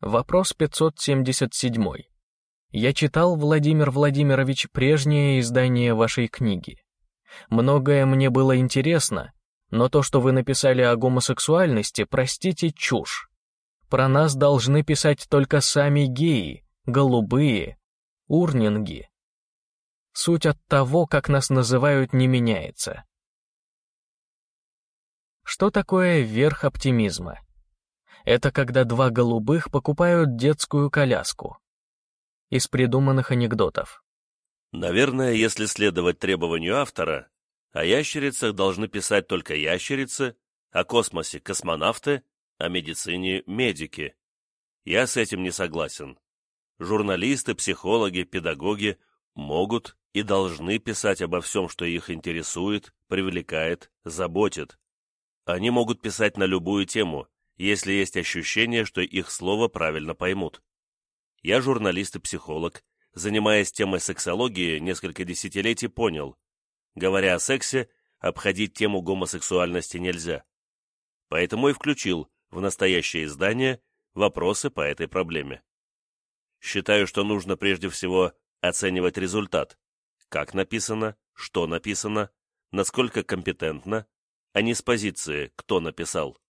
Вопрос 577. Я читал, Владимир Владимирович, прежнее издание вашей книги. Многое мне было интересно, но то, что вы написали о гомосексуальности, простите, чушь. Про нас должны писать только сами геи, голубые, урнинги. Суть от того, как нас называют, не меняется. Что такое верх оптимизма? Это когда два голубых покупают детскую коляску. Из придуманных анекдотов. Наверное, если следовать требованию автора, о ящерицах должны писать только ящерицы, о космосе — космонавты, о медицине — медики. Я с этим не согласен. Журналисты, психологи, педагоги могут и должны писать обо всем, что их интересует, привлекает, заботит. Они могут писать на любую тему, если есть ощущение, что их слово правильно поймут. Я журналист и психолог, занимаясь темой сексологии несколько десятилетий, понял, говоря о сексе, обходить тему гомосексуальности нельзя. Поэтому и включил в настоящее издание вопросы по этой проблеме. Считаю, что нужно прежде всего оценивать результат, как написано, что написано, насколько компетентно, а не с позиции «кто написал».